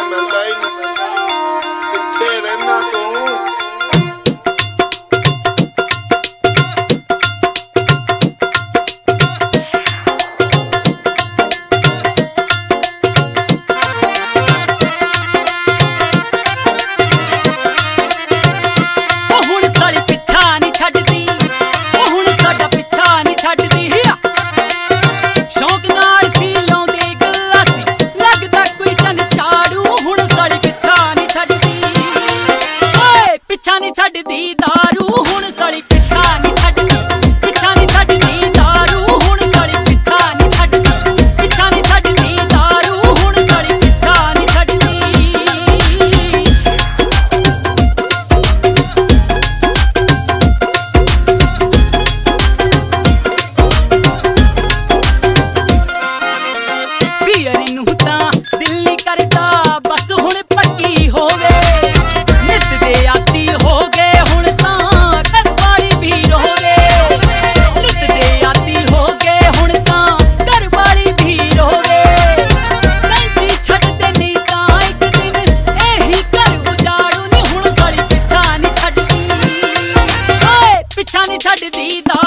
number nine. ਨਹੀਂ ਛੱਡਦੀ दारू ਹੁਣ ਸਾਲੀ ਪਿੱਠਾ ਨਹੀਂ ਛੱਡਦੀ ਪਿੱਛਾ ਨਹੀਂ ਛੱਡਦੀ दारू ਹੁਣ ਸਾਲੀ ਪਿੱਠਾ ਨਹੀਂ ਛੱਡਦੀ ਪਿੱਛਾ ਨਹੀਂ ਛੱਡਦੀ दारू ਹੁਣ ਸਾਲੀ ਪਿੱਠਾ ਨਹੀਂ ਛੱਡਦੀ ਪੀਰ ਨੂੰ ਤਾਂ ਦਿਲ ਨਹੀਂ ਕਰਦਾ ਬਸ ਹੁਣ ਪੱਕੀ ਹੋਵੇ ਛੱਡਦੀ ਦਾ